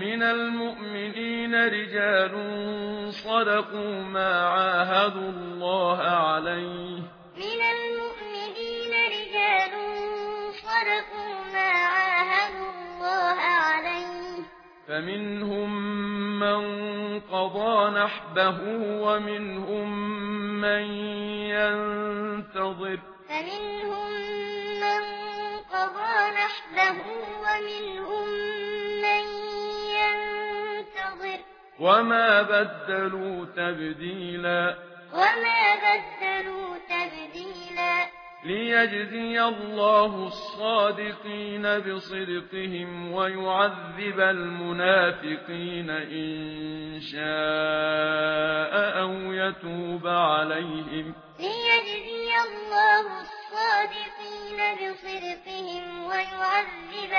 من المؤمنين رجال صدقوا ما عاهدوا الله عليه. من المؤمنين رجال صدقوا ما عاهدوا الله عليه. فمنهم من قضى نحبه ومنهم من ينتظر. فمنهم من قضى نحبه ومنهم من وما بدلوا تبديلا وما بدلوا تبديلا ليجزي الله الصادقين بصدقهم ويعذب المنافقين إن شاء أو يتوب عليهم ليجزي الله الصادقين بصدقهم ويعذب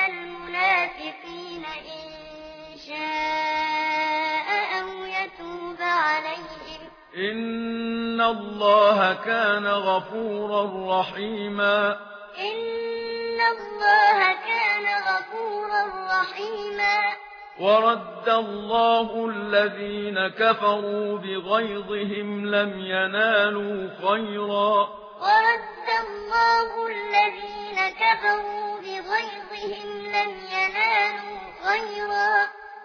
الله كان غفورا رحيما ان الله كان غفورا رحيما ورد الله الذين كفروا بغيظهم لم ينالوا خيرا ورد الله الذين كفروا بغيظهم لم ينالوا خيرا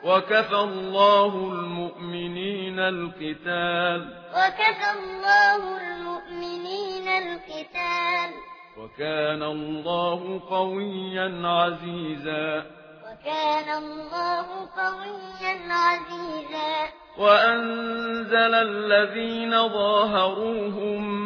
وكفى الله المؤمنين القتال وكفى الله المؤمنين القتال وكان الله قويا عزيزا وكان الله قويا عزيزا وأنزل الذين ظاهروهم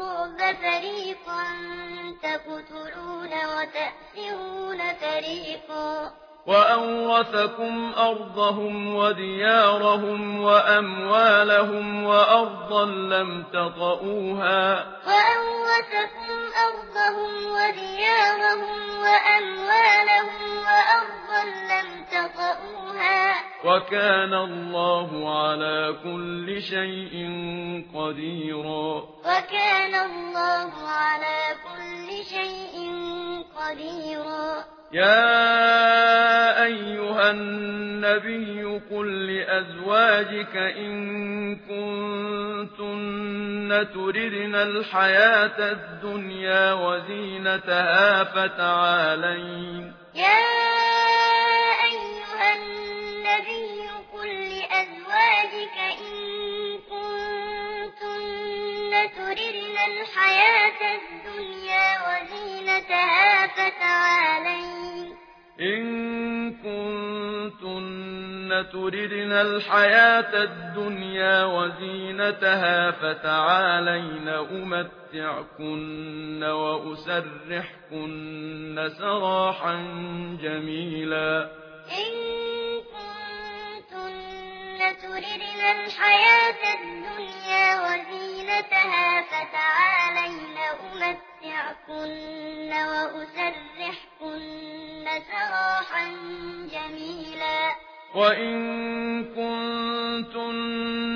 القلوب فريقا تقتلون وتأسرون فريقا وأورثكم أرضهم وديارهم وأموالهم وأرضا لم تطئوها وأورثكم أرضهم وديارهم وأموالهم وأرضا لم تطئوها وكان الله على كل شيء قديرا. وكان الله على كل شيء قدير يا أيها النبي قل لأزواجك إن كنتن تردن الحياة الدنيا وزينتها فتعالين. يا كنتن تردن الحياة الدنيا وزينتها فتعالين إن كنتن تردن الحياة الدنيا وزينتها فتعالين أمتعكن وأسرحكن سراحا جميلا إن تردن الحياة الدنيا وزينتها فتعالين أمتعكن وأسرحكن سراحا جميلا. وإن كنتن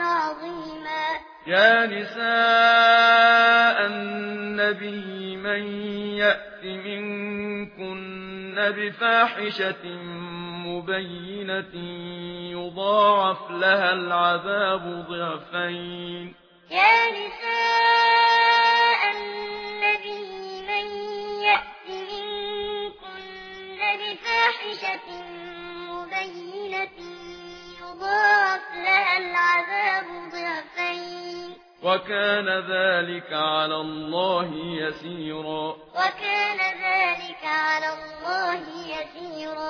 عظيما يا نساء النبي من يأت منكن بفاحشة مبينة يضاعف لها العذاب ضعفين يا نساء وكان ذلك على الله يسيرا. وكان ذلك على الله يسيرا.